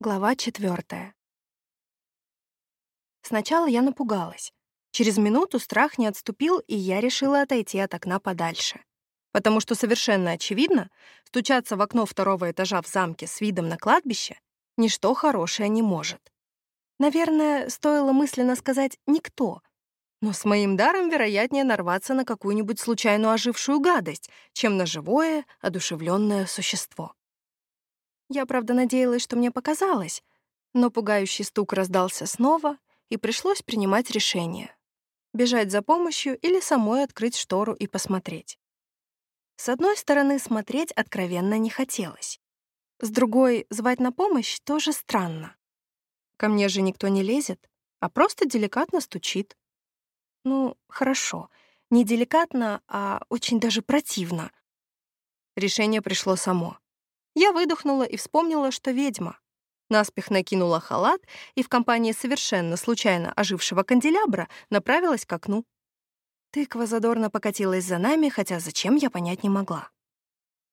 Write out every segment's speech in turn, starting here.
Глава четвертая. Сначала я напугалась. Через минуту страх не отступил, и я решила отойти от окна подальше. Потому что совершенно очевидно, стучаться в окно второго этажа в замке с видом на кладбище ничто хорошее не может. Наверное, стоило мысленно сказать «никто», но с моим даром вероятнее нарваться на какую-нибудь случайно ожившую гадость, чем на живое, одушевленное существо. Я, правда, надеялась, что мне показалось, но пугающий стук раздался снова, и пришлось принимать решение — бежать за помощью или самой открыть штору и посмотреть. С одной стороны, смотреть откровенно не хотелось. С другой, звать на помощь тоже странно. Ко мне же никто не лезет, а просто деликатно стучит. Ну, хорошо, не деликатно, а очень даже противно. Решение пришло само. Я выдохнула и вспомнила, что ведьма. Наспех накинула халат и в компании совершенно случайно ожившего канделябра направилась к окну. Тыква задорно покатилась за нами, хотя зачем, я понять не могла.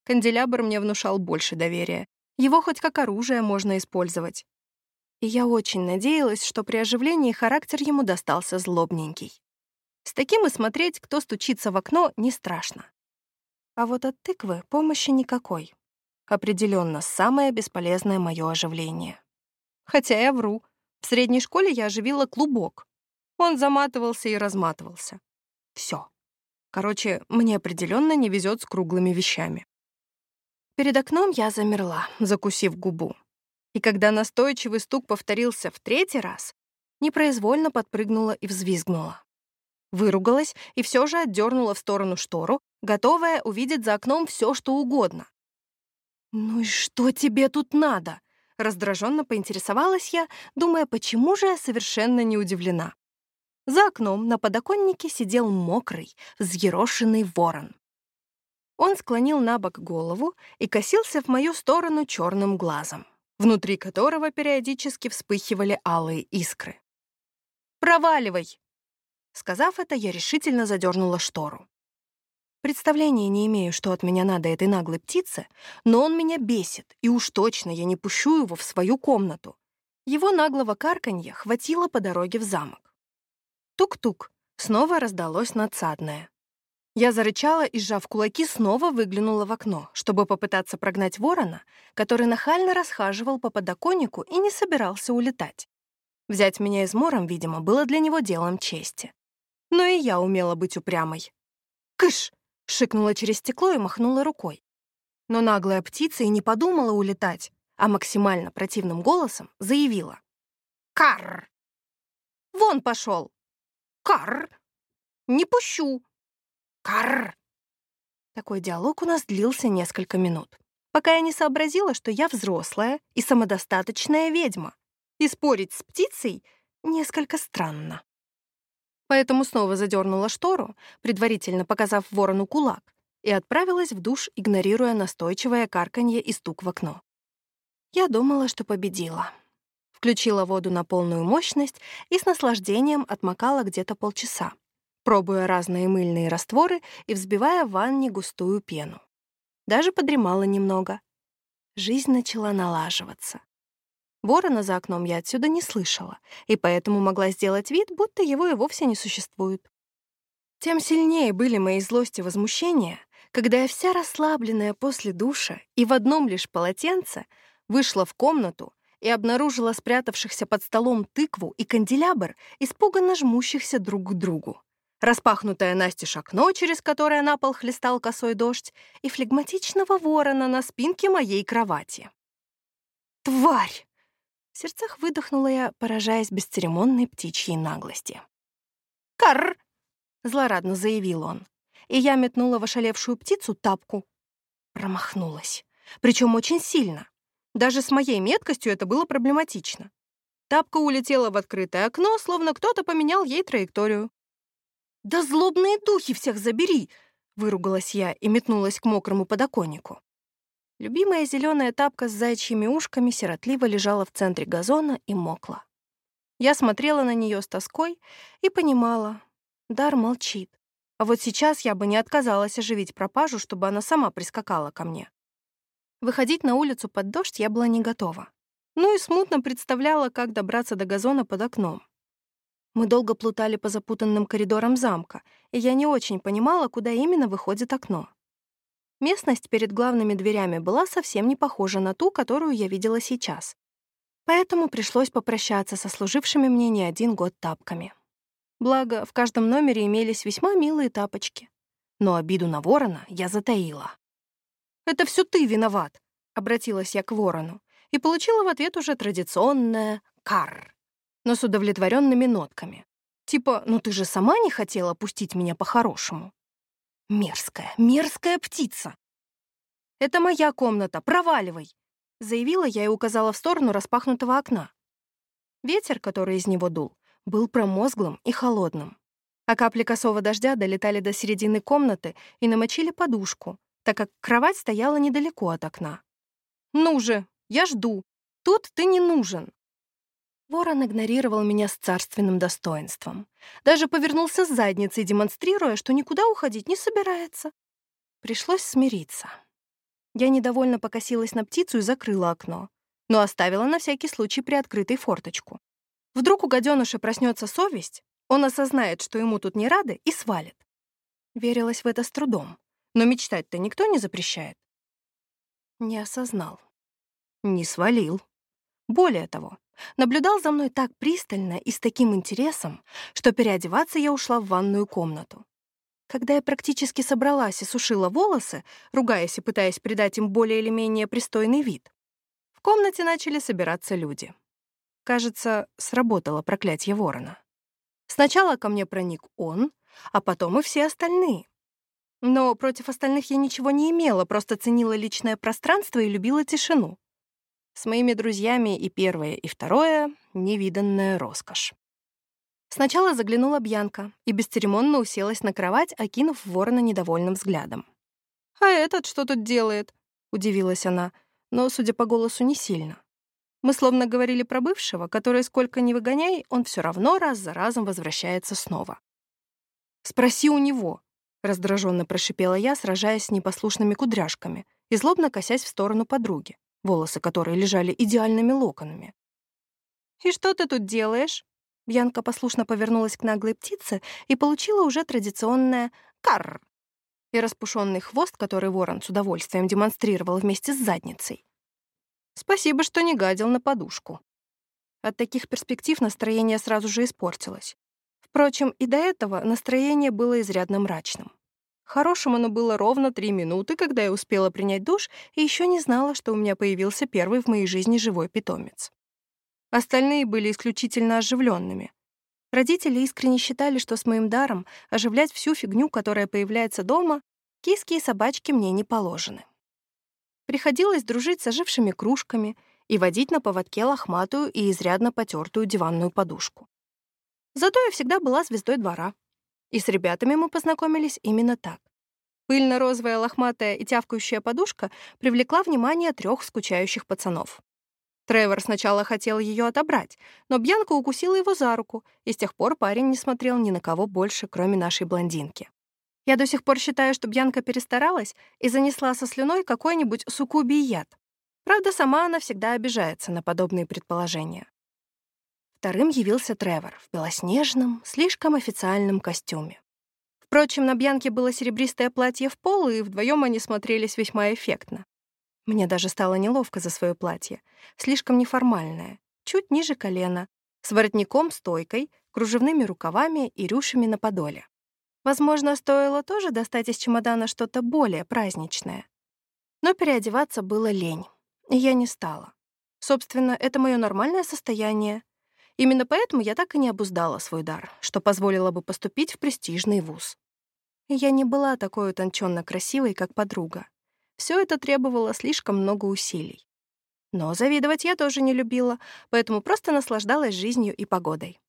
Канделябр мне внушал больше доверия. Его хоть как оружие можно использовать. И я очень надеялась, что при оживлении характер ему достался злобненький. С таким и смотреть, кто стучится в окно, не страшно. А вот от тыквы помощи никакой определенно самое бесполезное мое оживление. Хотя я вру. В средней школе я оживила клубок. Он заматывался и разматывался. Все. Короче, мне определенно не везет с круглыми вещами. Перед окном я замерла, закусив губу. И когда настойчивый стук повторился в третий раз, непроизвольно подпрыгнула и взвизгнула. Выругалась и все же отдернула в сторону штору, готовая увидеть за окном все, что угодно. «Ну и что тебе тут надо?» Раздраженно поинтересовалась я, думая, почему же я совершенно не удивлена. За окном на подоконнике сидел мокрый, взъерошенный ворон. Он склонил на бок голову и косился в мою сторону черным глазом, внутри которого периодически вспыхивали алые искры. «Проваливай!» Сказав это, я решительно задернула штору. Представления не имею, что от меня надо этой наглой птице, но он меня бесит, и уж точно я не пущу его в свою комнату. Его наглого карканья хватило по дороге в замок. Тук-тук, снова раздалось надсадное. Я зарычала и, сжав кулаки, снова выглянула в окно, чтобы попытаться прогнать ворона, который нахально расхаживал по подоконнику и не собирался улетать. Взять меня измором, видимо, было для него делом чести. Но и я умела быть упрямой. «Кыш!» Шикнула через стекло и махнула рукой. Но наглая птица и не подумала улетать, а максимально противным голосом заявила. «Карр! Вон пошел! Карр! Не пущу! Карр!» Такой диалог у нас длился несколько минут, пока я не сообразила, что я взрослая и самодостаточная ведьма, и спорить с птицей несколько странно. Поэтому снова задернула штору, предварительно показав ворону кулак, и отправилась в душ, игнорируя настойчивое карканье и стук в окно. Я думала, что победила. Включила воду на полную мощность и с наслаждением отмокала где-то полчаса, пробуя разные мыльные растворы и взбивая в ванне густую пену. Даже подремала немного. Жизнь начала налаживаться. Ворона за окном я отсюда не слышала, и поэтому могла сделать вид, будто его и вовсе не существует. Тем сильнее были мои злость и возмущения, когда я вся расслабленная после душа и в одном лишь полотенце вышла в комнату и обнаружила спрятавшихся под столом тыкву и канделябр, испуганно жмущихся друг к другу. Распахнутое настежь окно, через которое на пол хлестал косой дождь, и флегматичного ворона на спинке моей кровати. «Тварь!» В сердцах выдохнула я, поражаясь бесцеремонной птичьей наглости. «Карр!» — злорадно заявил он. И я метнула в ошалевшую птицу тапку. Промахнулась. Причем очень сильно. Даже с моей меткостью это было проблематично. Тапка улетела в открытое окно, словно кто-то поменял ей траекторию. «Да злобные духи всех забери!» — выругалась я и метнулась к мокрому подоконнику. Любимая зеленая тапка с зайчьими ушками сиротливо лежала в центре газона и мокла. Я смотрела на нее с тоской и понимала, дар молчит. А вот сейчас я бы не отказалась оживить пропажу, чтобы она сама прискакала ко мне. Выходить на улицу под дождь я была не готова. Ну и смутно представляла, как добраться до газона под окном. Мы долго плутали по запутанным коридорам замка, и я не очень понимала, куда именно выходит окно. Местность перед главными дверями была совсем не похожа на ту, которую я видела сейчас. Поэтому пришлось попрощаться со служившими мне не один год тапками. Благо, в каждом номере имелись весьма милые тапочки. Но обиду на ворона я затаила. «Это все ты виноват», — обратилась я к ворону, и получила в ответ уже традиционное «карр» но с удовлетворенными нотками. Типа, ну ты же сама не хотела пустить меня по-хорошему. Мерзкая, мерзкая птица. Это моя комната, проваливай, заявила я и указала в сторону распахнутого окна. Ветер, который из него дул, был промозглым и холодным. А капли косого дождя долетали до середины комнаты и намочили подушку, так как кровать стояла недалеко от окна. «Ну же, я жду. Тут ты не нужен». Ворон игнорировал меня с царственным достоинством. Даже повернулся с задницей, демонстрируя, что никуда уходить не собирается. Пришлось смириться. Я недовольно покосилась на птицу и закрыла окно, но оставила на всякий случай приоткрытой форточку. Вдруг у гаденыша проснется совесть, он осознает, что ему тут не рады, и свалит. Верилась в это с трудом, но мечтать-то никто не запрещает. Не осознал. Не свалил. Более того, наблюдал за мной так пристально и с таким интересом, что переодеваться я ушла в ванную комнату. Когда я практически собралась и сушила волосы, ругаясь и пытаясь придать им более или менее пристойный вид, в комнате начали собираться люди. Кажется, сработало проклятие ворона. Сначала ко мне проник он, а потом и все остальные. Но против остальных я ничего не имела, просто ценила личное пространство и любила тишину. С моими друзьями и первое, и второе — невиданная роскошь. Сначала заглянула Бьянка и бесцеремонно уселась на кровать, окинув ворона недовольным взглядом. «А этот что тут делает?» — удивилась она, но, судя по голосу, не сильно. Мы словно говорили про бывшего, который, сколько ни выгоняй, он все равно раз за разом возвращается снова. «Спроси у него», — раздраженно прошипела я, сражаясь с непослушными кудряшками и злобно косясь в сторону подруги волосы которые лежали идеальными локонами. «И что ты тут делаешь?» Бьянка послушно повернулась к наглой птице и получила уже традиционное «карр» и распушенный хвост, который ворон с удовольствием демонстрировал вместе с задницей. Спасибо, что не гадил на подушку. От таких перспектив настроение сразу же испортилось. Впрочем, и до этого настроение было изрядно мрачным. Хорошим оно было ровно три минуты, когда я успела принять душ и еще не знала, что у меня появился первый в моей жизни живой питомец. Остальные были исключительно оживленными. Родители искренне считали, что с моим даром оживлять всю фигню, которая появляется дома, киски и собачки мне не положены. Приходилось дружить с ожившими кружками и водить на поводке лохматую и изрядно потертую диванную подушку. Зато я всегда была звездой двора. И с ребятами мы познакомились именно так. Пыльно-розовая лохматая и тявкающая подушка привлекла внимание трех скучающих пацанов. Тревор сначала хотел ее отобрать, но Бьянка укусила его за руку, и с тех пор парень не смотрел ни на кого больше, кроме нашей блондинки. Я до сих пор считаю, что Бьянка перестаралась и занесла со слюной какой-нибудь суккубий яд. Правда, сама она всегда обижается на подобные предположения. Вторым явился Тревор в белоснежном, слишком официальном костюме. Впрочем, на Бьянке было серебристое платье в пол, и вдвоем они смотрелись весьма эффектно. Мне даже стало неловко за свое платье, слишком неформальное, чуть ниже колена, с воротником-стойкой, кружевными рукавами и рюшами на подоле. Возможно, стоило тоже достать из чемодана что-то более праздничное. Но переодеваться было лень, и я не стала. Собственно, это мое нормальное состояние, Именно поэтому я так и не обуздала свой дар, что позволило бы поступить в престижный вуз. Я не была такой утонченно красивой, как подруга. Все это требовало слишком много усилий. Но завидовать я тоже не любила, поэтому просто наслаждалась жизнью и погодой.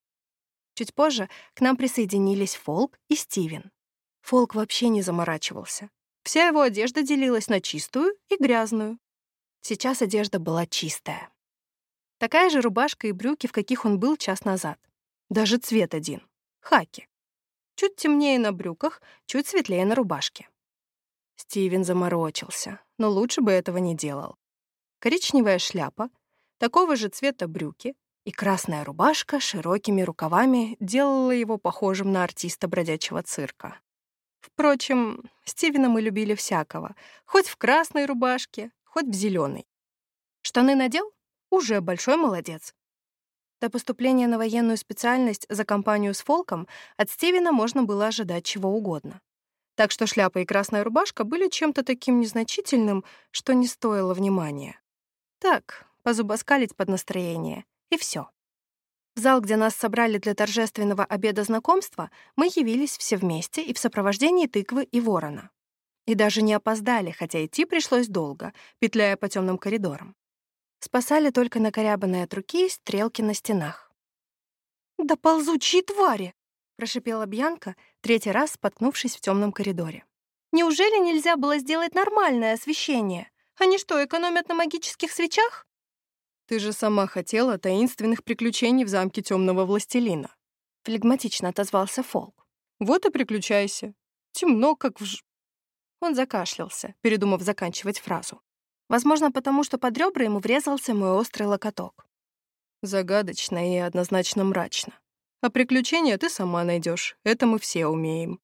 Чуть позже к нам присоединились Фолк и Стивен. Фолк вообще не заморачивался. Вся его одежда делилась на чистую и грязную. Сейчас одежда была чистая. Такая же рубашка и брюки, в каких он был час назад. Даже цвет один — хаки. Чуть темнее на брюках, чуть светлее на рубашке. Стивен заморочился, но лучше бы этого не делал. Коричневая шляпа, такого же цвета брюки и красная рубашка с широкими рукавами делала его похожим на артиста бродячего цирка. Впрочем, Стивена мы любили всякого, хоть в красной рубашке, хоть в зеленой. Штаны надел? Уже большой молодец. До поступления на военную специальность за компанию с Фолком от Стивена можно было ожидать чего угодно. Так что шляпа и красная рубашка были чем-то таким незначительным, что не стоило внимания. Так, позубоскалить под настроение, и все. В зал, где нас собрали для торжественного обеда знакомства, мы явились все вместе и в сопровождении тыквы и ворона. И даже не опоздали, хотя идти пришлось долго, петляя по темным коридорам. Спасали только накорябанные от руки стрелки на стенах. «Да ползучие твари!» прошипела Бьянка, третий раз споткнувшись в темном коридоре. «Неужели нельзя было сделать нормальное освещение? Они что, экономят на магических свечах?» «Ты же сама хотела таинственных приключений в замке темного властелина», флегматично отозвался Фолк. «Вот и приключайся. Темно, как в ж...» Он закашлялся, передумав заканчивать фразу. Возможно, потому что под ребра ему врезался мой острый локоток. Загадочно и однозначно мрачно. А приключения ты сама найдешь. Это мы все умеем.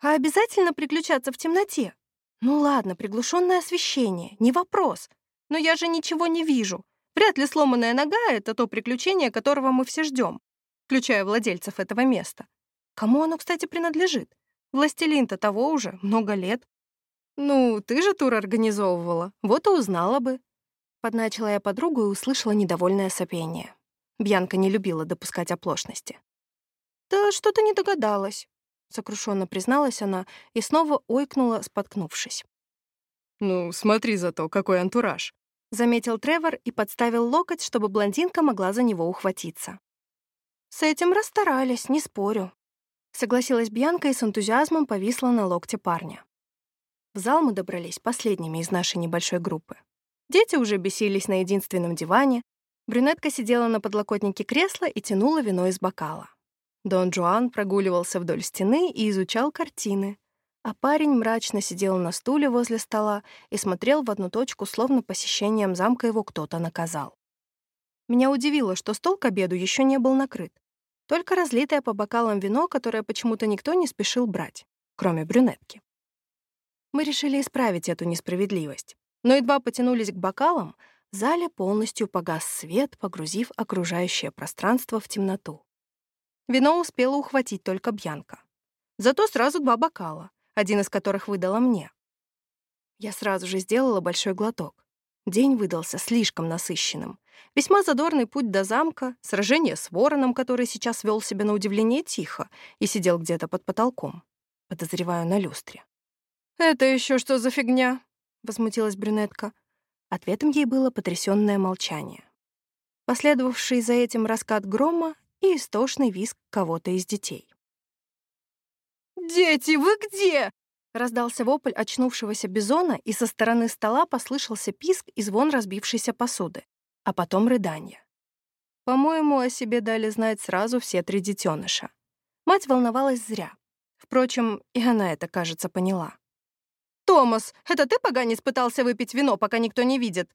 А обязательно приключаться в темноте? Ну ладно, приглушенное освещение, не вопрос. Но я же ничего не вижу. Вряд ли сломанная нога — это то приключение, которого мы все ждем, включая владельцев этого места. Кому оно, кстати, принадлежит? Властелин-то того уже, много лет. Ну, ты же тур организовывала, вот и узнала бы. Подначила я подругу и услышала недовольное сопение. Бьянка не любила допускать оплошности. «Да что-то не догадалась», — сокрушенно призналась она и снова ойкнула, споткнувшись. «Ну, смотри зато, какой антураж», — заметил Тревор и подставил локоть, чтобы блондинка могла за него ухватиться. «С этим расстарались, не спорю», — согласилась Бьянка и с энтузиазмом повисла на локте парня. В зал мы добрались последними из нашей небольшой группы. Дети уже бесились на единственном диване, Брюнетка сидела на подлокотнике кресла и тянула вино из бокала. Дон Жуан прогуливался вдоль стены и изучал картины, а парень мрачно сидел на стуле возле стола и смотрел в одну точку, словно посещением замка его кто-то наказал. Меня удивило, что стол к обеду еще не был накрыт, только разлитое по бокалам вино, которое почему-то никто не спешил брать, кроме брюнетки. Мы решили исправить эту несправедливость, но едва потянулись к бокалам, в зале полностью погас свет, погрузив окружающее пространство в темноту. Вино успела ухватить только Бьянка. Зато сразу два бокала, один из которых выдала мне. Я сразу же сделала большой глоток. День выдался слишком насыщенным. Весьма задорный путь до замка, сражение с вороном, который сейчас вел себя на удивление тихо и сидел где-то под потолком. Подозреваю на люстре. «Это еще что за фигня?» — возмутилась брюнетка. Ответом ей было потрясённое молчание. Последовавший за этим раскат грома и истошный визг кого-то из детей. «Дети, вы где?» Раздался вопль очнувшегося бизона, и со стороны стола послышался писк и звон разбившейся посуды, а потом рыдание. По-моему, о себе дали знать сразу все три детеныша. Мать волновалась зря. Впрочем, и она это, кажется, поняла. «Томас, это ты, поганец, пытался выпить вино, пока никто не видит?»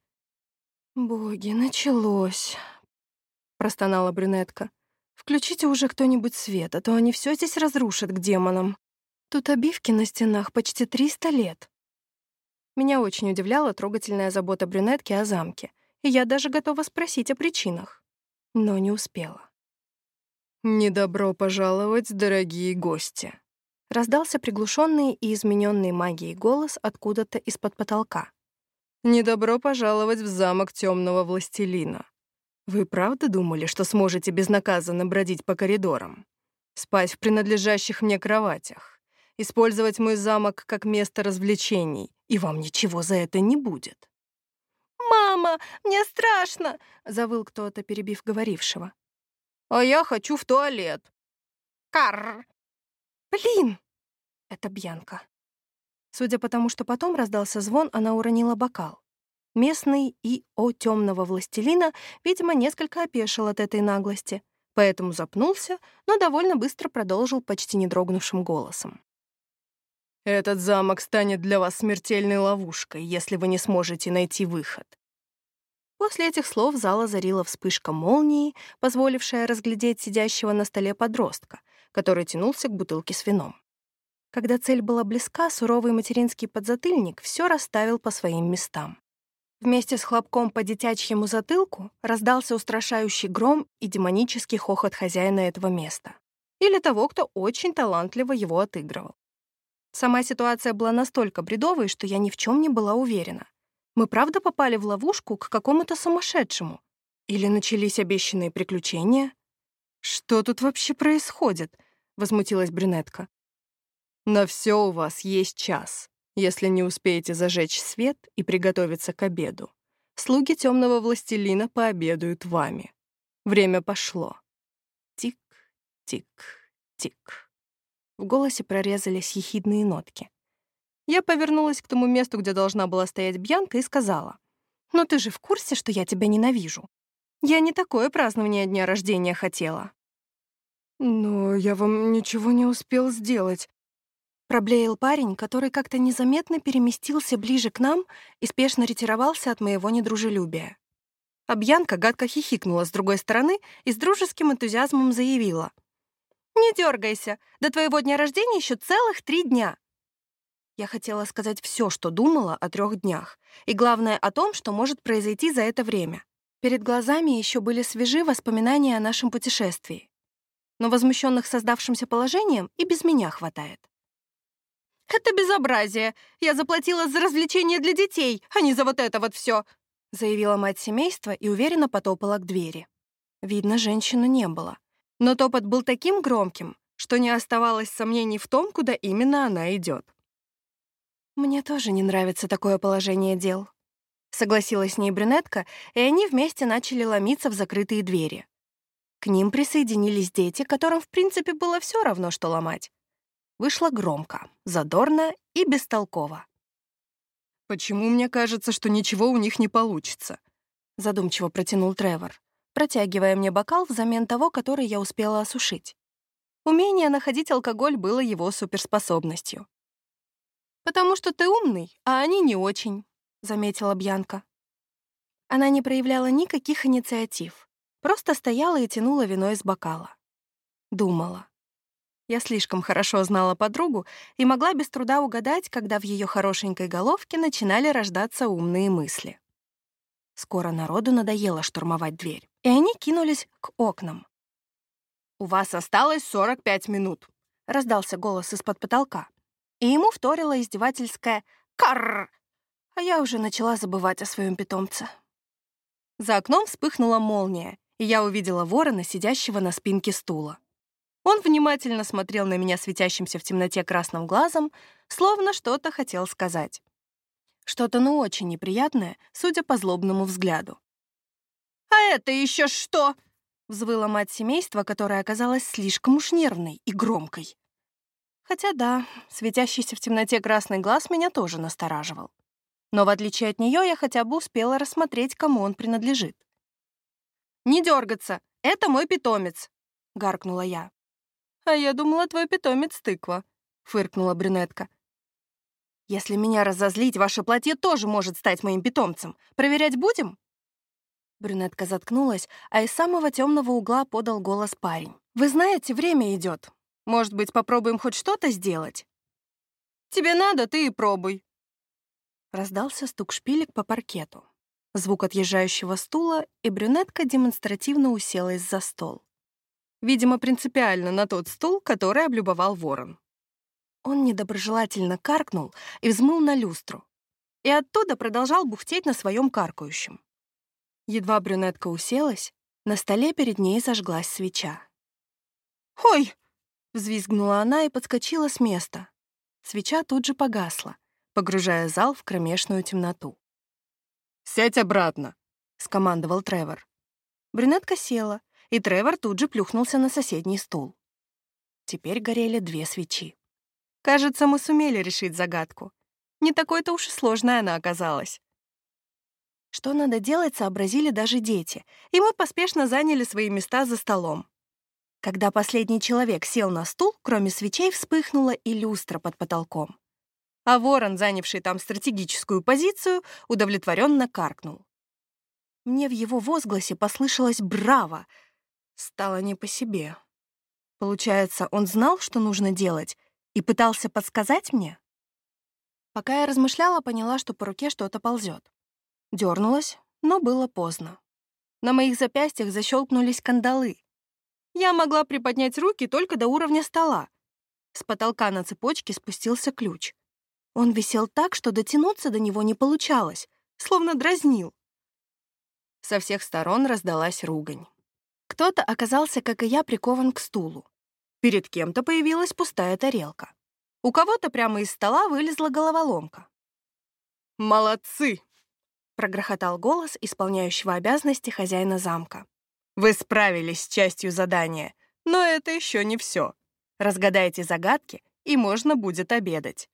«Боги, началось», — простонала брюнетка. «Включите уже кто-нибудь свет, а то они все здесь разрушат к демонам. Тут обивки на стенах почти 300 лет». Меня очень удивляла трогательная забота брюнетки о замке, и я даже готова спросить о причинах. Но не успела. «Недобро пожаловать, дорогие гости», Раздался приглушенный и измененный магией голос откуда-то из-под потолка. «Недобро пожаловать в замок темного властелина. Вы правда думали, что сможете безнаказанно бродить по коридорам? Спать в принадлежащих мне кроватях? Использовать мой замок как место развлечений, и вам ничего за это не будет?» «Мама, мне страшно!» — завыл кто-то, перебив говорившего. «А я хочу в туалет!» «Карр!» «Блин!» — это Бьянка. Судя по тому, что потом раздался звон, она уронила бокал. Местный и о темного властелина, видимо, несколько опешил от этой наглости, поэтому запнулся, но довольно быстро продолжил почти не дрогнувшим голосом. «Этот замок станет для вас смертельной ловушкой, если вы не сможете найти выход. После этих слов зал озарила вспышка молнии, позволившая разглядеть сидящего на столе подростка, который тянулся к бутылке с вином. Когда цель была близка, суровый материнский подзатыльник все расставил по своим местам. Вместе с хлопком по детячьему затылку раздался устрашающий гром и демонический хохот хозяина этого места. Или того, кто очень талантливо его отыгрывал. Сама ситуация была настолько бредовой, что я ни в чем не была уверена. Мы правда попали в ловушку к какому-то сумасшедшему? Или начались обещанные приключения? «Что тут вообще происходит?» — возмутилась брюнетка. «На все у вас есть час, если не успеете зажечь свет и приготовиться к обеду. Слуги темного властелина пообедают вами. Время пошло. Тик, тик, тик». В голосе прорезались ехидные нотки. Я повернулась к тому месту, где должна была стоять Бьянка, и сказала, «Но ты же в курсе, что я тебя ненавижу? Я не такое празднование дня рождения хотела». «Но я вам ничего не успел сделать», Проблеял парень, который как-то незаметно переместился ближе к нам и спешно ретировался от моего недружелюбия. Обьянка гадко хихикнула с другой стороны и с дружеским энтузиазмом заявила. «Не дергайся, до твоего дня рождения еще целых три дня. Я хотела сказать все, что думала о трех днях, и главное о том, что может произойти за это время. Перед глазами еще были свежи воспоминания о нашем путешествии. Но возмущенных создавшимся положением и без меня хватает. «Это безобразие! Я заплатила за развлечения для детей, а не за вот это вот все!» заявила мать семейства и уверенно потопала к двери. Видно, женщины не было. Но топот был таким громким, что не оставалось сомнений в том, куда именно она идет. «Мне тоже не нравится такое положение дел», — согласилась с ней брюнетка, и они вместе начали ломиться в закрытые двери. К ним присоединились дети, которым, в принципе, было все равно, что ломать. Вышло громко, задорно и бестолково. «Почему мне кажется, что ничего у них не получится?» — задумчиво протянул Тревор, протягивая мне бокал взамен того, который я успела осушить. Умение находить алкоголь было его суперспособностью. «Потому что ты умный, а они не очень», — заметила Бьянка. Она не проявляла никаких инициатив, просто стояла и тянула вино из бокала. Думала. Я слишком хорошо знала подругу и могла без труда угадать, когда в ее хорошенькой головке начинали рождаться умные мысли. Скоро народу надоело штурмовать дверь, и они кинулись к окнам. «У вас осталось 45 минут», — раздался голос из-под потолка и ему вторила издевательская «Карр!», а я уже начала забывать о своем питомце. За окном вспыхнула молния, и я увидела ворона, сидящего на спинке стула. Он внимательно смотрел на меня светящимся в темноте красным глазом, словно что-то хотел сказать. Что-то, ну, очень неприятное, судя по злобному взгляду. «А это еще что?» — взвыла мать семейства, которая оказалась слишком уж нервной и громкой. Хотя да, светящийся в темноте красный глаз меня тоже настораживал. Но в отличие от нее я хотя бы успела рассмотреть, кому он принадлежит. «Не дергаться! Это мой питомец!» — гаркнула я. «А я думала, твой питомец тыква», — фыркнула брюнетка. «Если меня разозлить, ваше платье тоже может стать моим питомцем. Проверять будем?» Брюнетка заткнулась, а из самого темного угла подал голос парень. «Вы знаете, время идет. Может быть, попробуем хоть что-то сделать? Тебе надо, ты и пробуй. Раздался стук шпилек по паркету. Звук отъезжающего стула, и брюнетка демонстративно уселась за стол. Видимо, принципиально на тот стул, который облюбовал ворон. Он недоброжелательно каркнул и взмыл на люстру. И оттуда продолжал бухтеть на своем каркающем. Едва брюнетка уселась, на столе перед ней зажглась свеча. «Ой!» Взвизгнула она и подскочила с места. Свеча тут же погасла, погружая зал в кромешную темноту. «Сядь обратно!» — скомандовал Тревор. Брюнетка села, и Тревор тут же плюхнулся на соседний стул. Теперь горели две свечи. Кажется, мы сумели решить загадку. Не такой-то уж и сложной она оказалась. Что надо делать, сообразили даже дети, и мы поспешно заняли свои места за столом. Когда последний человек сел на стул, кроме свечей вспыхнула и люстра под потолком. А ворон, занявший там стратегическую позицию, удовлетворенно каркнул. Мне в его возгласе послышалось «Браво!» Стало не по себе. Получается, он знал, что нужно делать, и пытался подсказать мне? Пока я размышляла, поняла, что по руке что-то ползет. Дернулась, но было поздно. На моих запястьях защелкнулись кандалы. Я могла приподнять руки только до уровня стола. С потолка на цепочке спустился ключ. Он висел так, что дотянуться до него не получалось, словно дразнил. Со всех сторон раздалась ругань. Кто-то оказался, как и я, прикован к стулу. Перед кем-то появилась пустая тарелка. У кого-то прямо из стола вылезла головоломка. «Молодцы!» — прогрохотал голос исполняющего обязанности хозяина замка. «Вы справились с частью задания, но это еще не все. Разгадайте загадки, и можно будет обедать».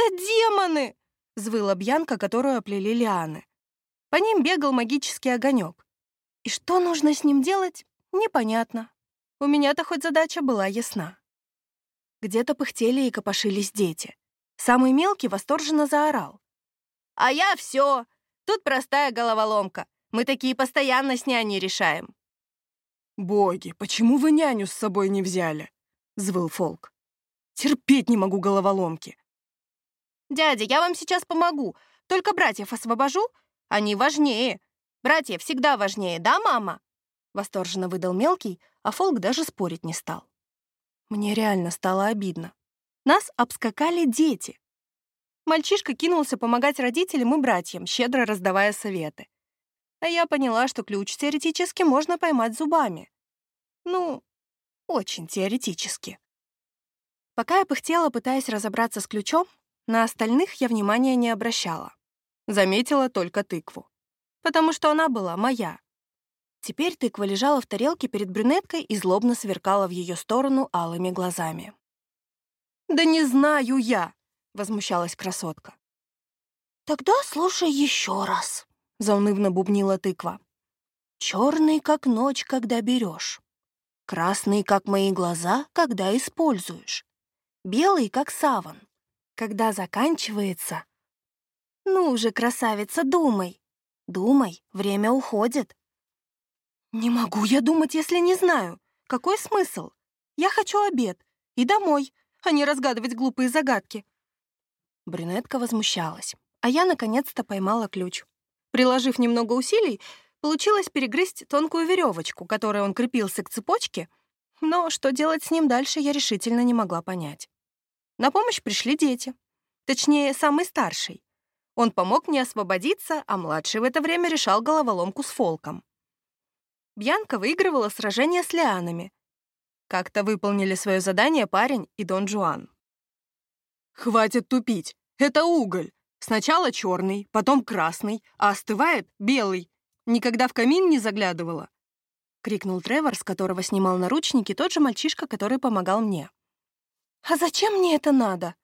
«Да демоны!» — взвыла Бьянка, которую оплели лианы. По ним бегал магический огонек. И что нужно с ним делать, непонятно. У меня-то хоть задача была ясна. Где-то пыхтели и копошились дети. Самый мелкий восторженно заорал. «А я все! Тут простая головоломка. Мы такие постоянно с няней решаем». «Боги, почему вы няню с собой не взяли?» — звыл Фолк. «Терпеть не могу головоломки». «Дядя, я вам сейчас помогу. Только братьев освобожу, они важнее. Братья всегда важнее, да, мама?» Восторженно выдал мелкий, а Фолк даже спорить не стал. Мне реально стало обидно. Нас обскакали дети. Мальчишка кинулся помогать родителям и братьям, щедро раздавая советы. А я поняла, что ключ теоретически можно поймать зубами. Ну, очень теоретически. Пока я пыхтела, пытаясь разобраться с ключом, на остальных я внимания не обращала. Заметила только тыкву. Потому что она была моя. Теперь тыква лежала в тарелке перед брюнеткой и злобно сверкала в ее сторону алыми глазами. «Да не знаю я!» — возмущалась красотка. «Тогда слушай еще раз», — заунывно бубнила тыква. «Черный, как ночь, когда берешь. Красный, как мои глаза, когда используешь. Белый, как саван, когда заканчивается «Ну же, красавица, думай! Думай, время уходит!» «Не могу я думать, если не знаю. Какой смысл? Я хочу обед. И домой, а не разгадывать глупые загадки». Брюнетка возмущалась, а я наконец-то поймала ключ. Приложив немного усилий, получилось перегрызть тонкую веревочку, которой он крепился к цепочке, но что делать с ним дальше, я решительно не могла понять. На помощь пришли дети. Точнее, самый старший. Он помог мне освободиться, а младший в это время решал головоломку с Фолком. Бьянка выигрывала сражение с лианами. Как-то выполнили свое задание парень и Дон Жуан. «Хватит тупить! Это уголь! Сначала черный, потом красный, а остывает — белый. Никогда в камин не заглядывала!» — крикнул Тревор, с которого снимал наручники тот же мальчишка, который помогал мне. «А зачем мне это надо?»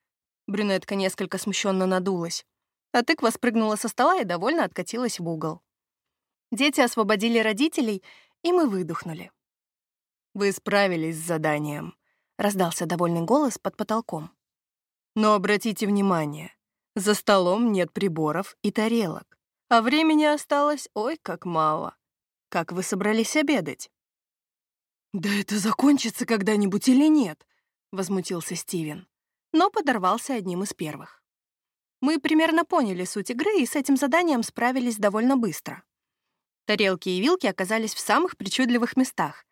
Брюнетка несколько смущенно надулась а тыква спрыгнула со стола и довольно откатилась в угол. Дети освободили родителей, и мы выдохнули. «Вы справились с заданием», — раздался довольный голос под потолком. «Но обратите внимание, за столом нет приборов и тарелок, а времени осталось ой как мало. Как вы собрались обедать?» «Да это закончится когда-нибудь или нет?» — возмутился Стивен, но подорвался одним из первых. Мы примерно поняли суть игры и с этим заданием справились довольно быстро. Тарелки и вилки оказались в самых причудливых местах.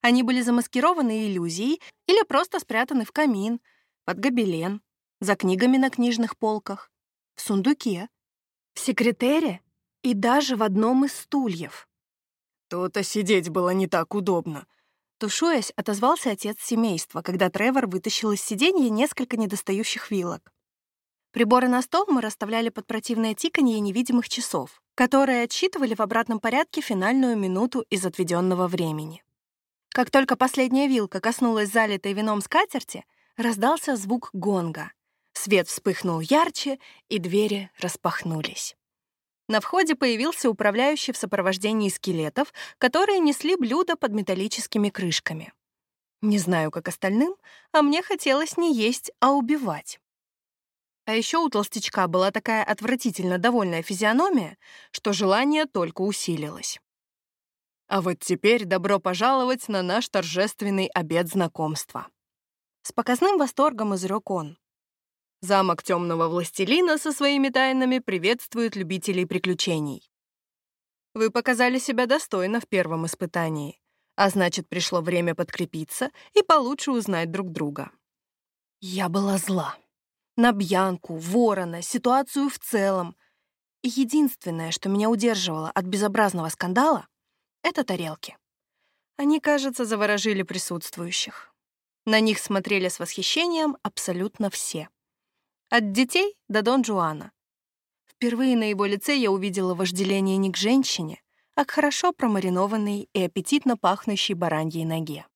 Они были замаскированы иллюзией или просто спрятаны в камин, под гобелен, за книгами на книжных полках, в сундуке, в секретере и даже в одном из стульев. «То-то сидеть было не так удобно», Тушуясь, отозвался отец семейства, когда Тревор вытащил из сиденья несколько недостающих вилок. Приборы на стол мы расставляли под противное тиканье невидимых часов, которые отсчитывали в обратном порядке финальную минуту из отведенного времени. Как только последняя вилка коснулась залитой вином скатерти, раздался звук гонга. Свет вспыхнул ярче, и двери распахнулись. На входе появился управляющий в сопровождении скелетов, которые несли блюда под металлическими крышками. Не знаю, как остальным, а мне хотелось не есть, а убивать. А еще у толстячка была такая отвратительно довольная физиономия, что желание только усилилось. А вот теперь добро пожаловать на наш торжественный обед знакомства. С показным восторгом изрек он. Замок темного властелина со своими тайнами приветствует любителей приключений. Вы показали себя достойно в первом испытании, а значит, пришло время подкрепиться и получше узнать друг друга. Я была зла. На Бьянку, Ворона, ситуацию в целом. И единственное, что меня удерживало от безобразного скандала, — это тарелки. Они, кажется, заворожили присутствующих. На них смотрели с восхищением абсолютно все. От детей до Дон Жуана. Впервые на его лице я увидела вожделение не к женщине, а к хорошо промаринованной и аппетитно пахнущей бараньей ноге.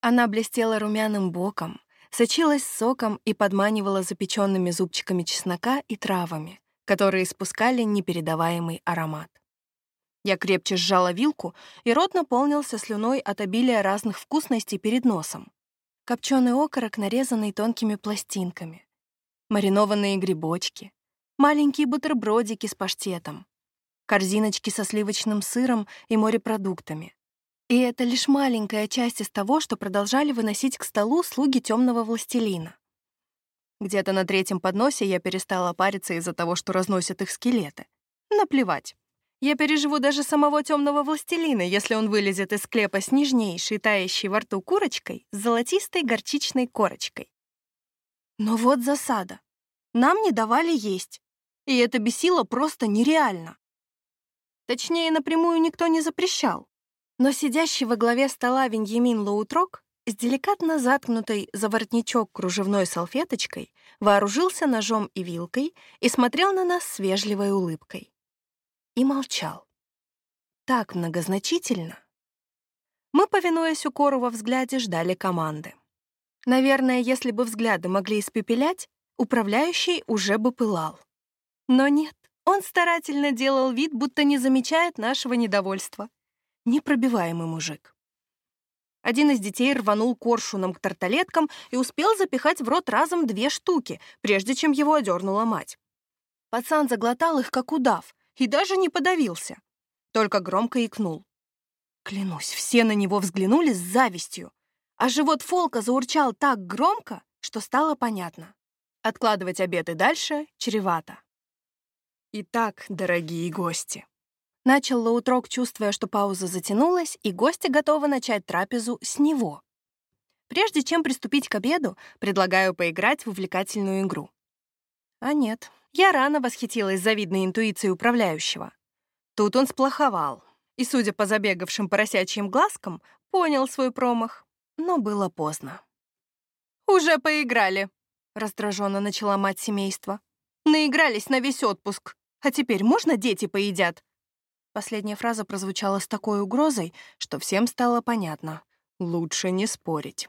Она блестела румяным боком, сочилась соком и подманивала запеченными зубчиками чеснока и травами, которые испускали непередаваемый аромат. Я крепче сжала вилку, и рот наполнился слюной от обилия разных вкусностей перед носом. Копченый окорок, нарезанный тонкими пластинками, маринованные грибочки, маленькие бутербродики с паштетом, корзиночки со сливочным сыром и морепродуктами, и это лишь маленькая часть из того, что продолжали выносить к столу слуги темного властелина. Где-то на третьем подносе я перестала париться из-за того, что разносят их скелеты. Наплевать. Я переживу даже самого темного властелина, если он вылезет из склепа с нежнейшей, таящей во рту курочкой с золотистой горчичной корочкой. Но вот засада. Нам не давали есть. И это бесило просто нереально. Точнее, напрямую никто не запрещал. Но сидящий во главе стола Веньямин Лоутрок с деликатно заткнутой за воротничок кружевной салфеточкой вооружился ножом и вилкой и смотрел на нас с вежливой улыбкой. И молчал. Так многозначительно. Мы, повинуясь укору во взгляде, ждали команды. Наверное, если бы взгляды могли испепелять, управляющий уже бы пылал. Но нет, он старательно делал вид, будто не замечает нашего недовольства непробиваемый мужик. Один из детей рванул коршуном к тарталеткам и успел запихать в рот разом две штуки, прежде чем его одернула мать. Пацан заглотал их, как удав, и даже не подавился, только громко икнул. Клянусь, все на него взглянули с завистью, а живот Фолка заурчал так громко, что стало понятно. Откладывать обед и дальше чревато. Итак, дорогие гости, Начал Лоутрок, чувствуя, что пауза затянулась, и гости готовы начать трапезу с него. Прежде чем приступить к обеду, предлагаю поиграть в увлекательную игру. А нет, я рано восхитилась завидной интуицией управляющего. Тут он сплоховал, и, судя по забегавшим поросячьим глазкам, понял свой промах, но было поздно. «Уже поиграли», — раздраженно начала мать семейства. «Наигрались на весь отпуск, а теперь можно дети поедят?» Последняя фраза прозвучала с такой угрозой, что всем стало понятно. Лучше не спорить.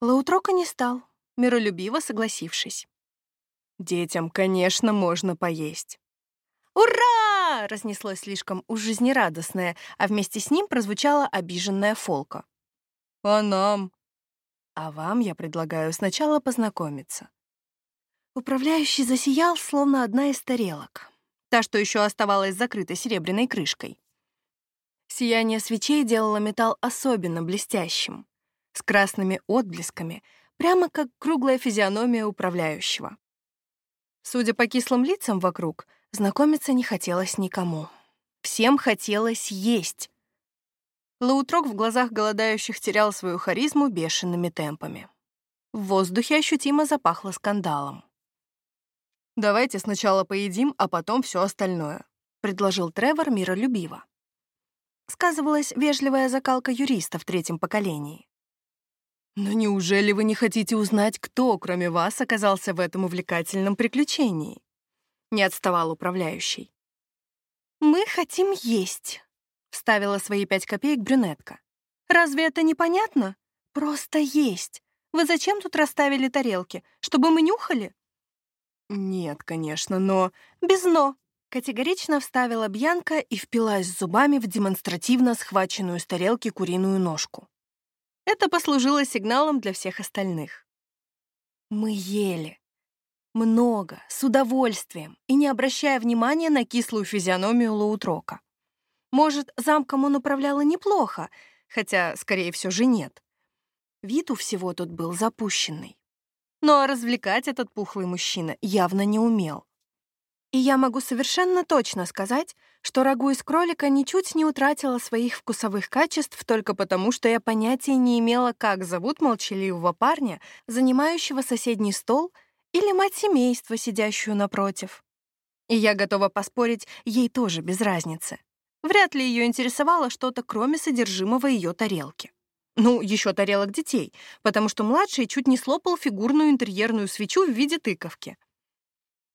Лаутрока не стал, миролюбиво согласившись. Детям, конечно, можно поесть. «Ура!» — разнеслось слишком уж жизнерадостное, а вместе с ним прозвучала обиженная фолка. «А нам?» «А вам я предлагаю сначала познакомиться». Управляющий засиял, словно одна из тарелок та, что еще оставалась закрытой серебряной крышкой. Сияние свечей делало металл особенно блестящим, с красными отблесками, прямо как круглая физиономия управляющего. Судя по кислым лицам вокруг, знакомиться не хотелось никому. Всем хотелось есть. Лаутрок в глазах голодающих терял свою харизму бешеными темпами. В воздухе ощутимо запахло скандалом. «Давайте сначала поедим, а потом все остальное», — предложил Тревор миролюбиво. Сказывалась вежливая закалка юриста в третьем поколении. «Но неужели вы не хотите узнать, кто, кроме вас, оказался в этом увлекательном приключении?» Не отставал управляющий. «Мы хотим есть», — вставила свои пять копеек брюнетка. «Разве это непонятно? Просто есть. Вы зачем тут расставили тарелки? Чтобы мы нюхали?» «Нет, конечно, но...» «Без «но», — категорично вставила Бьянка и впилась зубами в демонстративно схваченную с тарелки куриную ножку. Это послужило сигналом для всех остальных. Мы ели. Много, с удовольствием и не обращая внимания на кислую физиономию Лоутрока. Может, замком он управлял неплохо, хотя, скорее всего же, нет. Вид у всего тут был запущенный. Но развлекать этот пухлый мужчина явно не умел. И я могу совершенно точно сказать, что рагу из кролика ничуть не утратила своих вкусовых качеств только потому, что я понятия не имела, как зовут молчаливого парня, занимающего соседний стол, или мать семейства, сидящую напротив. И я готова поспорить, ей тоже без разницы. Вряд ли ее интересовало что-то, кроме содержимого ее тарелки. Ну, еще тарелок детей, потому что младший чуть не слопал фигурную интерьерную свечу в виде тыковки —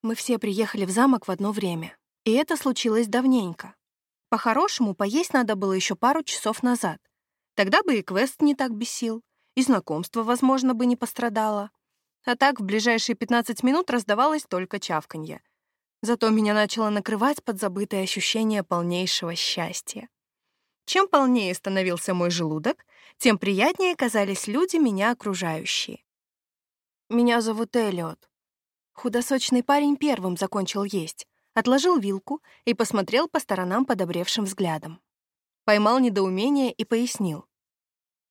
мы все приехали в замок в одно время, и это случилось давненько. По-хорошему, поесть надо было еще пару часов назад. Тогда бы и квест не так бесил, и знакомство, возможно, бы не пострадало. А так в ближайшие 15 минут раздавалось только чавканье. Зато меня начало накрывать подзабытое ощущение полнейшего счастья. Чем полнее становился мой желудок, тем приятнее казались люди, меня окружающие. «Меня зовут Эллиот», Худосочный парень первым закончил есть, отложил вилку и посмотрел по сторонам подобревшим взглядом. Поймал недоумение и пояснил.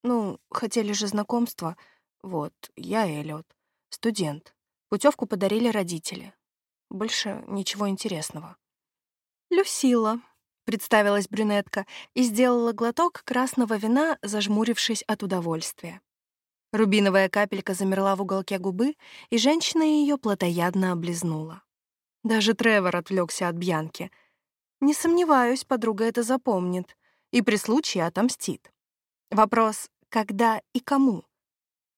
«Ну, хотели же знакомства. Вот, я Эллиот, студент. Путевку подарили родители. Больше ничего интересного». «Люсила», — представилась брюнетка и сделала глоток красного вина, зажмурившись от удовольствия. Рубиновая капелька замерла в уголке губы, и женщина ее плотоядно облизнула. Даже Тревор отвлекся от Бьянки. Не сомневаюсь, подруга это запомнит и при случае отомстит. Вопрос — когда и кому?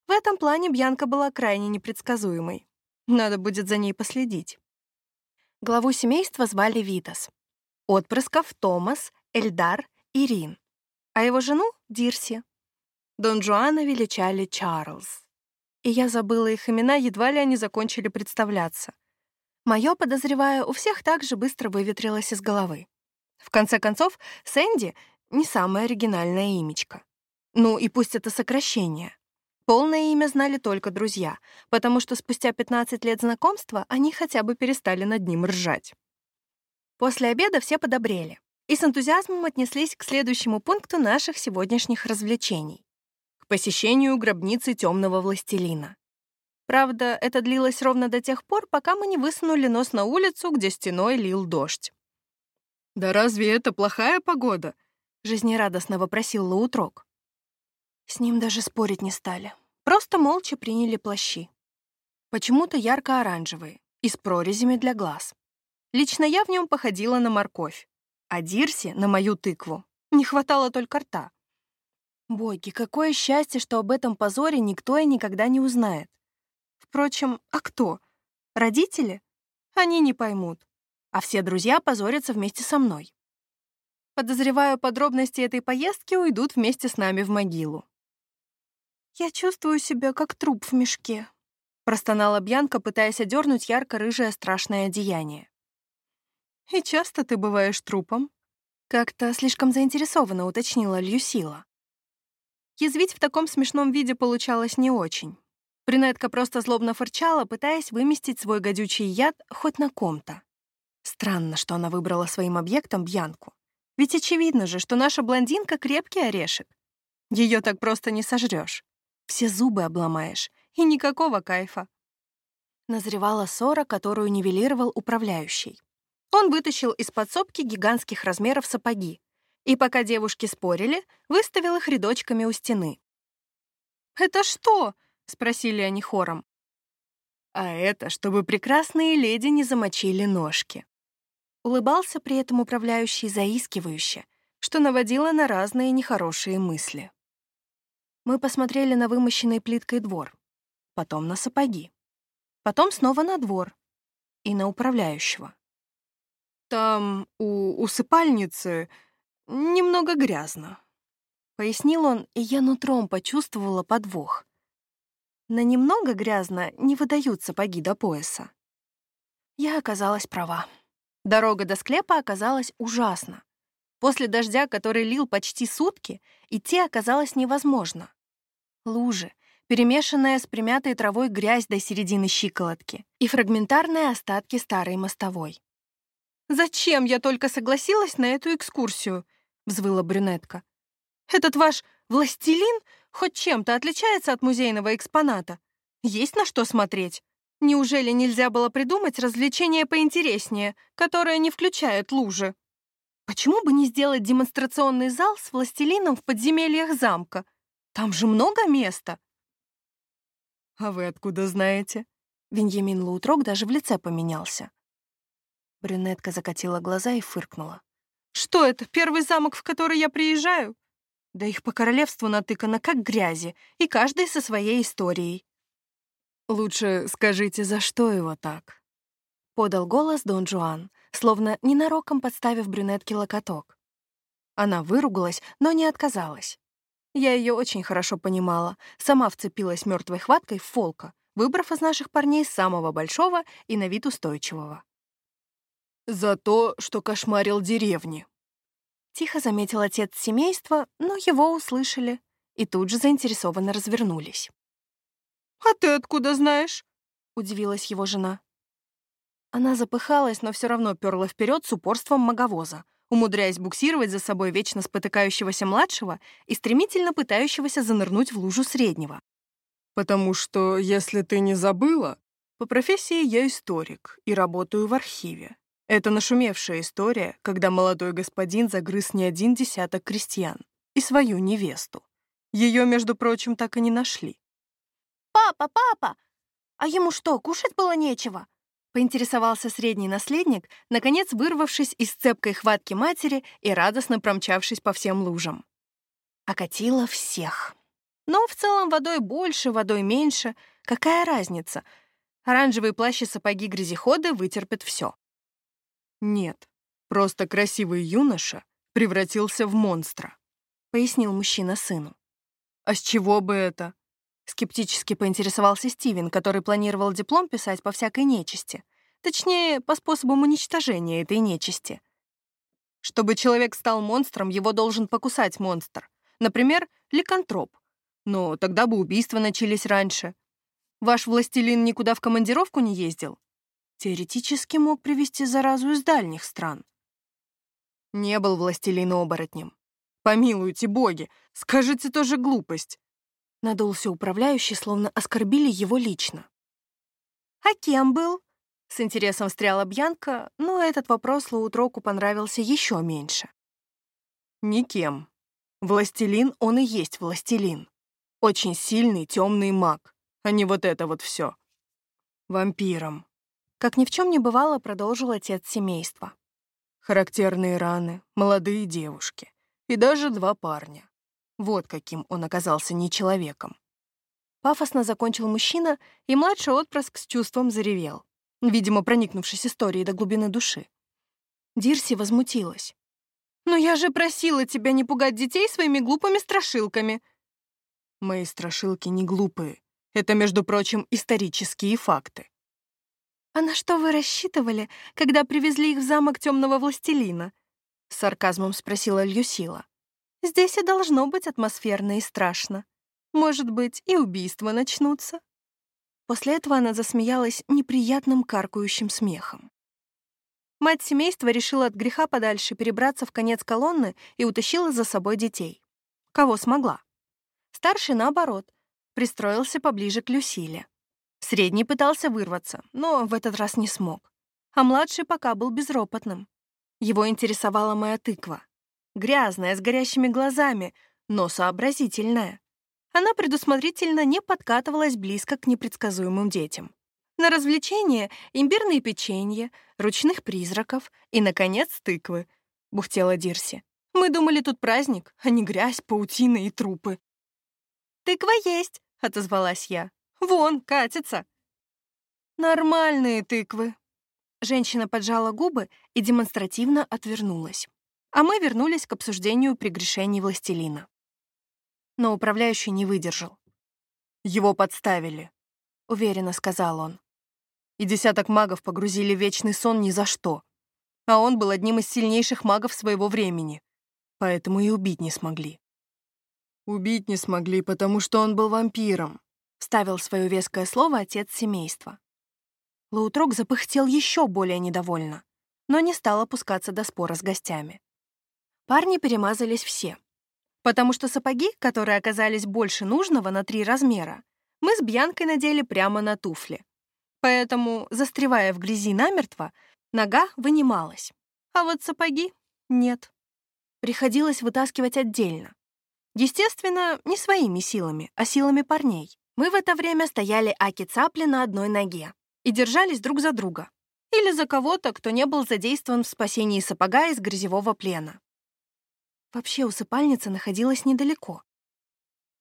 В этом плане Бьянка была крайне непредсказуемой. Надо будет за ней последить. Главу семейства звали Витас. Отпрысков Томас, Эльдар и Рин. А его жену — Дирси. Дон Жуана величали Чарльз. И я забыла их имена, едва ли они закончили представляться. Мое, подозреваю, у всех так же быстро выветрилось из головы. В конце концов, Сэнди — не самое оригинальное имечко. Ну и пусть это сокращение. Полное имя знали только друзья, потому что спустя 15 лет знакомства они хотя бы перестали над ним ржать. После обеда все подобрели и с энтузиазмом отнеслись к следующему пункту наших сегодняшних развлечений посещению гробницы темного властелина. Правда, это длилось ровно до тех пор, пока мы не высунули нос на улицу, где стеной лил дождь. «Да разве это плохая погода?» — жизнерадостно вопросил Лаутрок. С ним даже спорить не стали. Просто молча приняли плащи. Почему-то ярко-оранжевые и с прорезями для глаз. Лично я в нем походила на морковь, а Дирси — на мою тыкву. Не хватало только рта. Боги, какое счастье, что об этом позоре никто и никогда не узнает. Впрочем, а кто? Родители? Они не поймут. А все друзья позорятся вместе со мной. Подозреваю, подробности этой поездки уйдут вместе с нами в могилу. «Я чувствую себя как труп в мешке», — простонала Бьянка, пытаясь одернуть ярко-рыжее страшное одеяние. «И часто ты бываешь трупом?» Как-то слишком заинтересованно уточнила Люсила. Язвить в таком смешном виде получалось не очень. Брюнетка просто злобно фырчала, пытаясь выместить свой гадючий яд хоть на ком-то. Странно, что она выбрала своим объектом Бьянку. Ведь очевидно же, что наша блондинка — крепкий орешек. Ее так просто не сожрешь. Все зубы обломаешь, и никакого кайфа. Назревала ссора, которую нивелировал управляющий. Он вытащил из подсобки гигантских размеров сапоги, и пока девушки спорили, выставил их рядочками у стены. «Это что?» — спросили они хором. «А это, чтобы прекрасные леди не замочили ножки». Улыбался при этом управляющий заискивающе, что наводило на разные нехорошие мысли. Мы посмотрели на вымощенный плиткой двор, потом на сапоги, потом снова на двор и на управляющего. «Там у усыпальницы немного грязно», — пояснил он, и я нутром почувствовала подвох. На немного грязно не выдают сапоги до пояса. Я оказалась права. Дорога до склепа оказалась ужасна. После дождя, который лил почти сутки, идти оказалось невозможно. Лужи, перемешанная с примятой травой грязь до середины щиколотки и фрагментарные остатки старой мостовой. «Зачем я только согласилась на эту экскурсию?» — взвыла брюнетка. «Этот ваш властелин хоть чем-то отличается от музейного экспоната? Есть на что смотреть? Неужели нельзя было придумать развлечение поинтереснее, которое не включает лужи? Почему бы не сделать демонстрационный зал с властелином в подземельях замка? Там же много места!» «А вы откуда знаете?» Веньямин Лаутрок даже в лице поменялся. Брюнетка закатила глаза и фыркнула. «Что это, первый замок, в который я приезжаю? Да их по королевству натыкано как грязи, и каждый со своей историей». «Лучше скажите, за что его так?» Подал голос Дон Жуан, словно ненароком подставив брюнетке локоток. Она выругалась, но не отказалась. Я ее очень хорошо понимала, сама вцепилась мертвой хваткой в фолка, выбрав из наших парней самого большого и на вид устойчивого. За то, что кошмарил деревни. Тихо заметил отец семейства, но его услышали и тут же заинтересованно развернулись. «А ты откуда знаешь?» — удивилась его жена. Она запыхалась, но все равно перла вперед с упорством маговоза, умудряясь буксировать за собой вечно спотыкающегося младшего и стремительно пытающегося занырнуть в лужу среднего. «Потому что, если ты не забыла, по профессии я историк и работаю в архиве. Это нашумевшая история, когда молодой господин загрыз не один десяток крестьян и свою невесту. Ее, между прочим, так и не нашли. «Папа, папа! А ему что, кушать было нечего?» Поинтересовался средний наследник, наконец вырвавшись из цепкой хватки матери и радостно промчавшись по всем лужам. Окатило всех. Но в целом водой больше, водой меньше. Какая разница? Оранжевые плащи сапоги грязиходы вытерпят все. «Нет, просто красивый юноша превратился в монстра», — пояснил мужчина сыну. «А с чего бы это?» Скептически поинтересовался Стивен, который планировал диплом писать по всякой нечисти. Точнее, по способам уничтожения этой нечисти. Чтобы человек стал монстром, его должен покусать монстр. Например, ликантроп. Но тогда бы убийства начались раньше. Ваш властелин никуда в командировку не ездил? теоретически мог привести заразу из дальних стран. Не был властелин оборотнем. Помилуйте боги, скажите тоже глупость. Надулся управляющий, словно оскорбили его лично. «А кем был?» — с интересом встряла Бьянка, но этот вопрос Лаутроку понравился еще меньше. «Никем. Властелин он и есть властелин. Очень сильный темный маг, а не вот это вот все. Вампиром. Как ни в чем не бывало, продолжил отец семейства. Характерные раны, молодые девушки и даже два парня. Вот каким он оказался не человеком. Пафосно закончил мужчина, и младший отпрыск с чувством заревел, видимо, проникнувшись историей до глубины души. Дирси возмутилась. «Но я же просила тебя не пугать детей своими глупыми страшилками!» «Мои страшилки не глупые. Это, между прочим, исторические факты. «А на что вы рассчитывали, когда привезли их в замок темного властелина?» — с сарказмом спросила Люсила. «Здесь и должно быть атмосферно и страшно. Может быть, и убийства начнутся». После этого она засмеялась неприятным каркающим смехом. Мать семейства решила от греха подальше перебраться в конец колонны и утащила за собой детей. Кого смогла. Старший, наоборот, пристроился поближе к Люсиле. Средний пытался вырваться, но в этот раз не смог. А младший пока был безропотным. Его интересовала моя тыква. Грязная, с горящими глазами, но сообразительная. Она предусмотрительно не подкатывалась близко к непредсказуемым детям. На развлечение — имбирные печенье, ручных призраков и, наконец, тыквы, — бухтела Дирси. Мы думали, тут праздник, а не грязь, паутина и трупы. «Тыква есть», — отозвалась я. Вон, катится. Нормальные тыквы. Женщина поджала губы и демонстративно отвернулась. А мы вернулись к обсуждению прегрешений властелина. Но управляющий не выдержал. «Его подставили», — уверенно сказал он. И десяток магов погрузили в вечный сон ни за что. А он был одним из сильнейших магов своего времени, поэтому и убить не смогли. Убить не смогли, потому что он был вампиром, — вставил свое веское слово отец семейства. Лаутрок запыхтел еще более недовольно, но не стал опускаться до спора с гостями. Парни перемазались все, потому что сапоги, которые оказались больше нужного на три размера, мы с Бьянкой надели прямо на туфли. Поэтому, застревая в грязи намертво, нога вынималась, а вот сапоги — нет. Приходилось вытаскивать отдельно. Естественно, не своими силами, а силами парней. Мы в это время стояли аки-цапли на одной ноге и держались друг за друга. Или за кого-то, кто не был задействован в спасении сапога из грязевого плена. Вообще усыпальница находилась недалеко.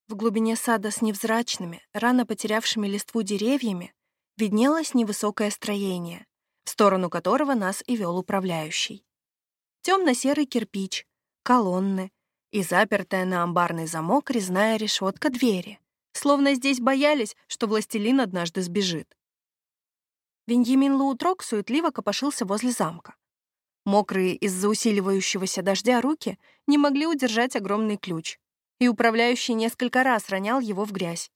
В глубине сада с невзрачными, рано потерявшими листву деревьями виднелось невысокое строение, в сторону которого нас и вел управляющий. Темно-серый кирпич, колонны и запертая на амбарный замок резная решетка двери, словно здесь боялись, что властелин однажды сбежит. Веньямин Лаутрок суетливо копошился возле замка. Мокрые из-за усиливающегося дождя руки не могли удержать огромный ключ, и управляющий несколько раз ронял его в грязь.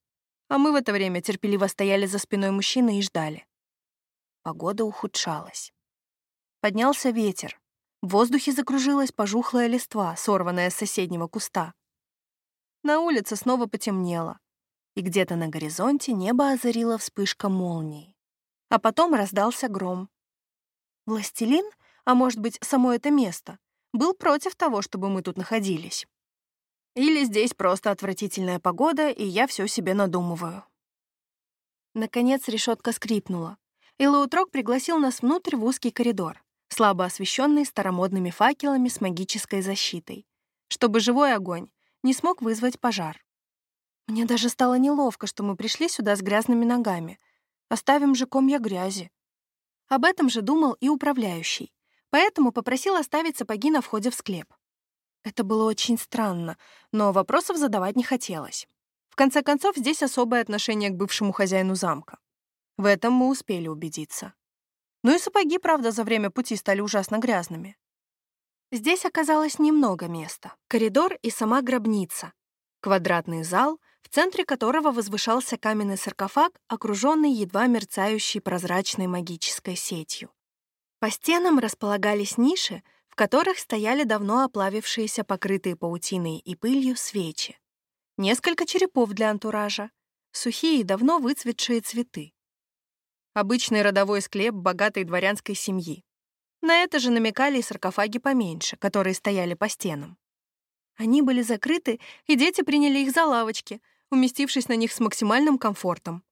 А мы в это время терпеливо стояли за спиной мужчины и ждали. Погода ухудшалась. Поднялся ветер. В воздухе закружилась пожухлая листва, сорванная с соседнего куста. На улице снова потемнело, и где-то на горизонте небо озарила вспышка молнии. А потом раздался гром. Властелин, а может быть, само это место, был против того, чтобы мы тут находились. Или здесь просто отвратительная погода, и я все себе надумываю. Наконец решетка скрипнула, и Лаутрок пригласил нас внутрь в узкий коридор, слабо освещенный старомодными факелами с магической защитой, чтобы живой огонь не смог вызвать пожар. Мне даже стало неловко, что мы пришли сюда с грязными ногами. Оставим же комья грязи. Об этом же думал и управляющий, поэтому попросил оставить сапоги на входе в склеп. Это было очень странно, но вопросов задавать не хотелось. В конце концов, здесь особое отношение к бывшему хозяину замка. В этом мы успели убедиться. Ну и сапоги, правда, за время пути стали ужасно грязными. Здесь оказалось немного места. Коридор и сама гробница. Квадратный зал, в центре которого возвышался каменный саркофаг, окруженный едва мерцающей прозрачной магической сетью. По стенам располагались ниши, в которых стояли давно оплавившиеся, покрытые паутиной и пылью свечи. Несколько черепов для антуража, сухие и давно выцветшие цветы. Обычный родовой склеп богатой дворянской семьи. На это же намекали и саркофаги поменьше, которые стояли по стенам. Они были закрыты, и дети приняли их за лавочки, уместившись на них с максимальным комфортом.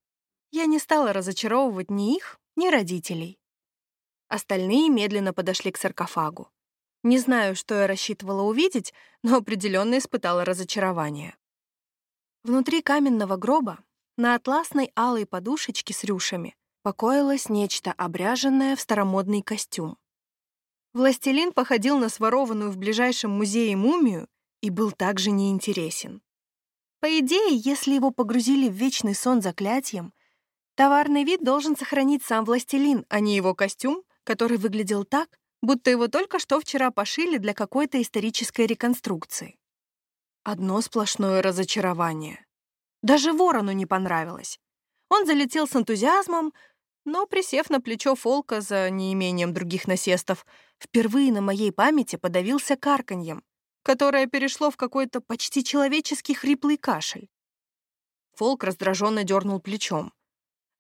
Я не стала разочаровывать ни их, ни родителей. Остальные медленно подошли к саркофагу. Не знаю, что я рассчитывала увидеть, но определенно испытала разочарование. Внутри каменного гроба, на атласной алой подушечке с рюшами, покоилось нечто обряженное в старомодный костюм. Властелин походил на сворованную в ближайшем музее мумию и был также неинтересен. По идее, если его погрузили в вечный сон заклятием, товарный вид должен сохранить сам властелин, а не его костюм, который выглядел так, будто его только что вчера пошили для какой-то исторической реконструкции. Одно сплошное разочарование. Даже ворону не понравилось. Он залетел с энтузиазмом, но, присев на плечо Фолка за неимением других насестов, впервые на моей памяти подавился карканьем, которое перешло в какой-то почти человеческий хриплый кашель. Фолк раздраженно дернул плечом.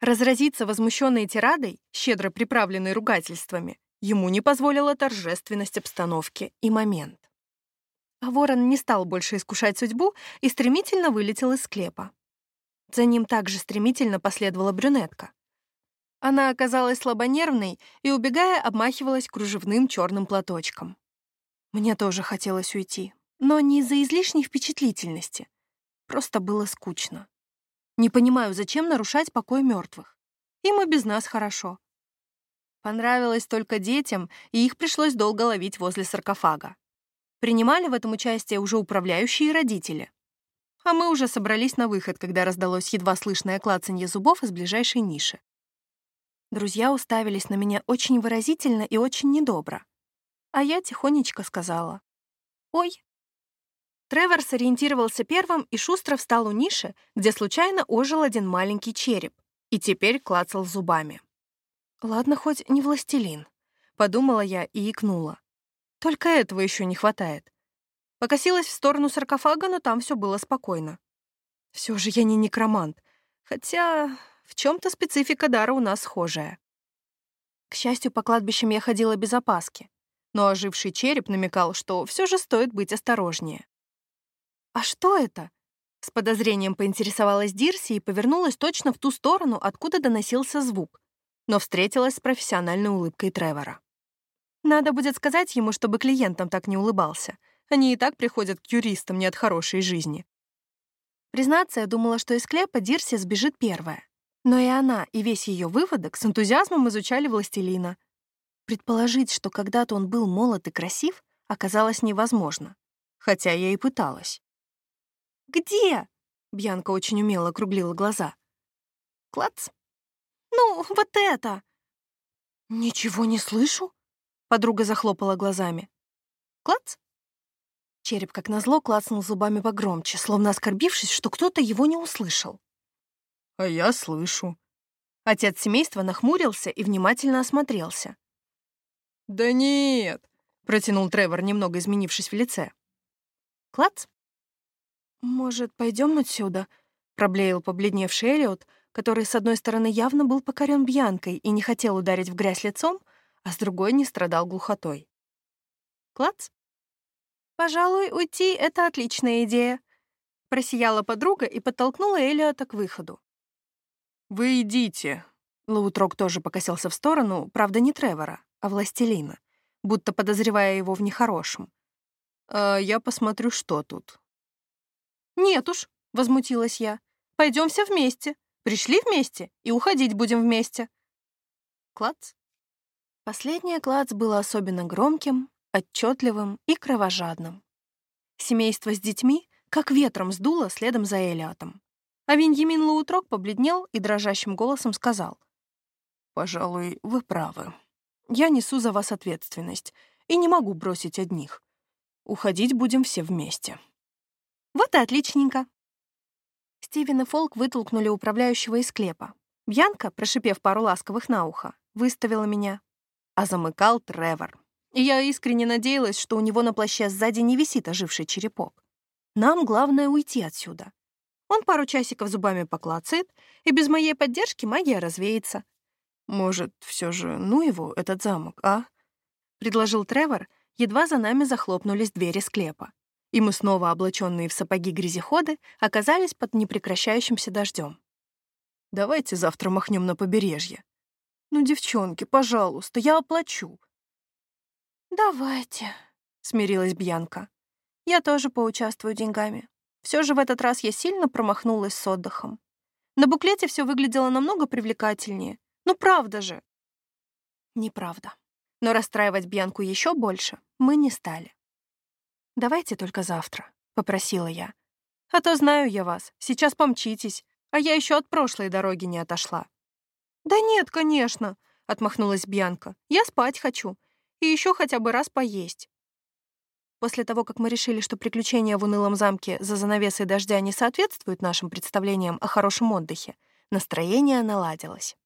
Разразиться возмущенной тирадой, щедро приправленной ругательствами, Ему не позволила торжественность обстановки и момент. А ворон не стал больше искушать судьбу и стремительно вылетел из склепа. За ним также стремительно последовала брюнетка. Она оказалась слабонервной и, убегая, обмахивалась кружевным черным платочком. Мне тоже хотелось уйти, но не из-за излишней впечатлительности. Просто было скучно. Не понимаю, зачем нарушать покой мертвых. Им и без нас хорошо. Понравилось только детям, и их пришлось долго ловить возле саркофага. Принимали в этом участие уже управляющие родители. А мы уже собрались на выход, когда раздалось едва слышное клацанье зубов из ближайшей ниши. Друзья уставились на меня очень выразительно и очень недобро. А я тихонечко сказала. «Ой, Тревор сориентировался первым и шустро встал у ниши, где случайно ожил один маленький череп, и теперь клацал зубами. «Ладно, хоть не властелин», — подумала я и икнула. «Только этого еще не хватает». Покосилась в сторону саркофага, но там все было спокойно. Все же я не некромант, хотя в чем то специфика дара у нас схожая. К счастью, по кладбищам я ходила без опаски, но оживший череп намекал, что все же стоит быть осторожнее. «А что это?» С подозрением поинтересовалась Дирси и повернулась точно в ту сторону, откуда доносился звук, но встретилась с профессиональной улыбкой Тревора. Надо будет сказать ему, чтобы клиентам так не улыбался. Они и так приходят к юристам не от хорошей жизни. Признаться, я думала, что из склепа Дирси сбежит первая. Но и она, и весь ее выводок с энтузиазмом изучали властелина. Предположить, что когда-то он был молод и красив, оказалось невозможно. Хотя я и пыталась. «Где?» — Бьянка очень умело округлила глаза. «Клац?» «Ну, вот это!» «Ничего не слышу?» — подруга захлопала глазами. «Клац?» Череп, как назло, клацнул зубами погромче, словно оскорбившись, что кто-то его не услышал. «А я слышу». Отец семейства нахмурился и внимательно осмотрелся. «Да нет», — протянул Тревор, немного изменившись в лице. «Клац?» «Может, пойдем отсюда?» — проблеял побледневший Элиот, который, с одной стороны, явно был покорен Бьянкой и не хотел ударить в грязь лицом, а с другой не страдал глухотой. «Клац?» «Пожалуй, уйти — это отличная идея», — просияла подруга и подтолкнула Элиота к выходу. «Вы идите». Лаутрок тоже покосился в сторону, правда, не Тревора, а Властелина, будто подозревая его в нехорошем. «А я посмотрю, что тут». «Нет уж», — возмутилась я. Пойдем все вместе. Пришли вместе и уходить будем вместе». Клац. Последнее клац было особенно громким, отчетливым и кровожадным. Семейство с детьми как ветром сдуло следом за Элиотом. А Веньямин Лаутрок побледнел и дрожащим голосом сказал. «Пожалуй, вы правы. Я несу за вас ответственность и не могу бросить одних. Уходить будем все вместе». Вот и отличненько. Стивен и Фолк вытолкнули управляющего из склепа. Бьянка, прошипев пару ласковых на ухо, выставила меня. А замыкал Тревор. И я искренне надеялась, что у него на плаще сзади не висит оживший черепок. Нам главное уйти отсюда. Он пару часиков зубами поклацает, и без моей поддержки магия развеется. «Может, все же ну его, этот замок, а?» — предложил Тревор, едва за нами захлопнулись двери склепа и мы снова, облаченные в сапоги грязеходы, оказались под непрекращающимся дождем. «Давайте завтра махнем на побережье». «Ну, девчонки, пожалуйста, я оплачу». «Давайте», — смирилась Бьянка. «Я тоже поучаствую деньгами. Все же в этот раз я сильно промахнулась с отдыхом. На буклете все выглядело намного привлекательнее. Ну, правда же!» Неправда. Но расстраивать Бьянку еще больше мы не стали. «Давайте только завтра», — попросила я. «А то знаю я вас, сейчас помчитесь, а я еще от прошлой дороги не отошла». «Да нет, конечно», — отмахнулась Бьянка. «Я спать хочу. И еще хотя бы раз поесть». После того, как мы решили, что приключения в унылом замке за занавесой дождя не соответствуют нашим представлениям о хорошем отдыхе, настроение наладилось.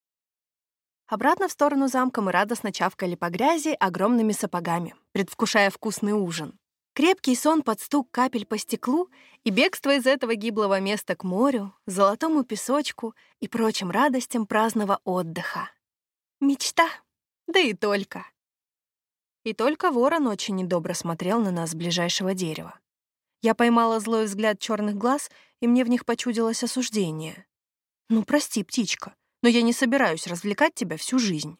Обратно в сторону замка мы радостно чавкали по грязи огромными сапогами, предвкушая вкусный ужин. Крепкий сон под стук капель по стеклу и бегство из этого гиблого места к морю, золотому песочку и прочим радостям праздного отдыха. Мечта, да и только. И только ворон очень недобро смотрел на нас с ближайшего дерева. Я поймала злой взгляд черных глаз, и мне в них почудилось осуждение. «Ну, прости, птичка, но я не собираюсь развлекать тебя всю жизнь».